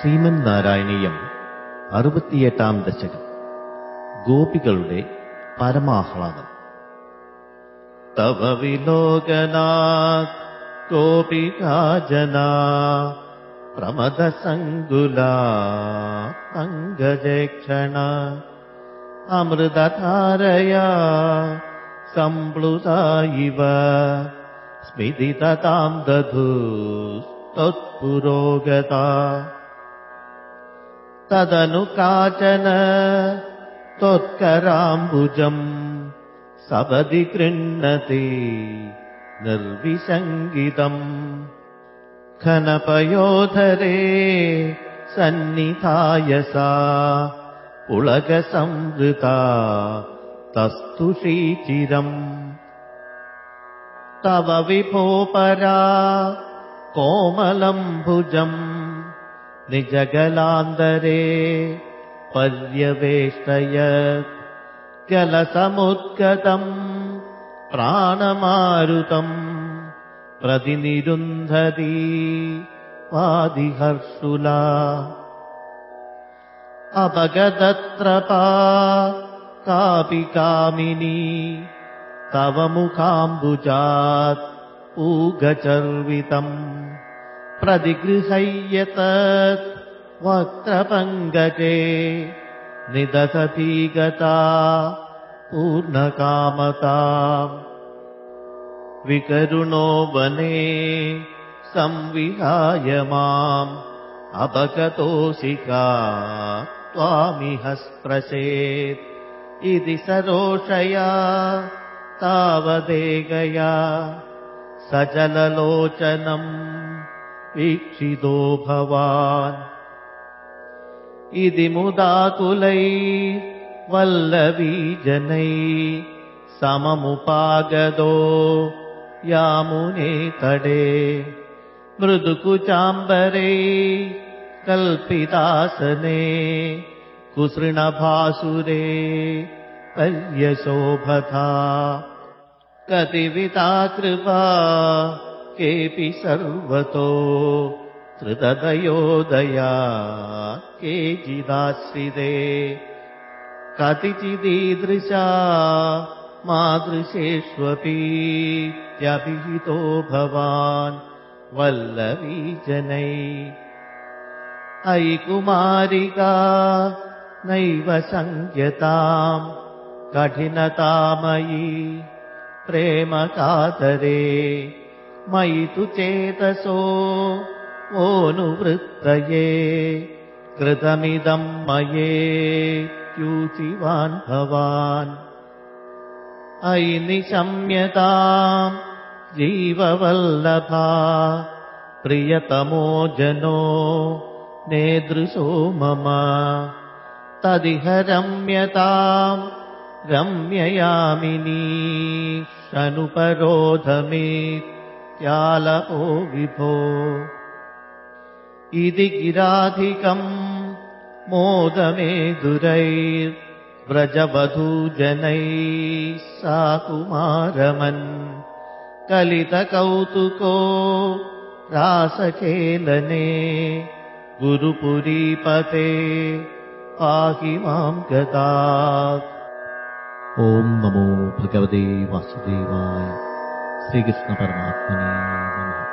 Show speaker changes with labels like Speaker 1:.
Speaker 1: ശ്രീമന്നാരായണീയം അറുപത്തിയെട്ടാം ദശകം. ഗോപികളുടെ പരമാഹ്ലാദം. തവ വിലോകനാ ഗോപികാജനാ പ്രമദസങ്കുലാ പങ്കജക്ഷണ അമൃതധാരയാ സ്മിതി ഇവ സ്മിതിതതാം ദധൂസ്ത്വത്പുരോഗതാ तदनु काचन त्वत्कराम्बुजम् सबदि गृह्णति निर्विसङ्गितम्। खनपयोधरे सन्निधाय सा पुलकसंवृता तस्तु शीचिरम् तव विभोपरा परा कोमलम्बुजम् निजगलान्तरे पर्यवेष्टयत् जलसमुद्गतम् प्राणमारुतम् प्रतिनिरुन्धती वादिहर्षुला। अपगदत्रपा कापि कामिनी तव मुखाम्बुजात् पूगचर्वितम् प्रतिगृहय्यतत् वक्त्रपङ्गजे निदधती गता पूर्णकामता। विकरुणो वने संविहाय माम् अपगतोऽसिका त्वामिह स्प्रशेत् इति सरोषया तावदेगया सजललोचनम् वीक्षितो भवान्। इति मुदाकुलै वल्लवीजनै सममुपागदो यामुने तडे। मृदुकुचाम्बरे कल्पितासने कुसृणभासुरे पर्यशोभथा कतिविता कृपा केऽपि सर्वतो त्रिददयोदया केचिदाश्रिते। कतिचिदीदृशा मादृशेष्वपीत्यभिहितो भवान् वल्लवीजनै अयि कुमारिका नैव सङ्ख्यताम् कठिनतामयी प्रेमकातरे मयि तु चेतसो ओनुवृत्तये कृतमिदम् मये च्यूचिवान् भवान्। अयि निशम्यताम् जीववल्लभा प्रियतमो जनो नेदृशो मम। तदिह रम्यताम् रम्ययामिनी शनुपरोधमेत्यालपो विभो इति गिराधिकम् मोदमेदुरैर्व्रजवधूजनैः सा कुमारमन् कलितकौतुको रासखेलने गुरुपुरीपते पाहि माम् गतात्
Speaker 2: ॐ नमो भगवते वासुदेवाय श्रीकृष्णपरमात्मने नमः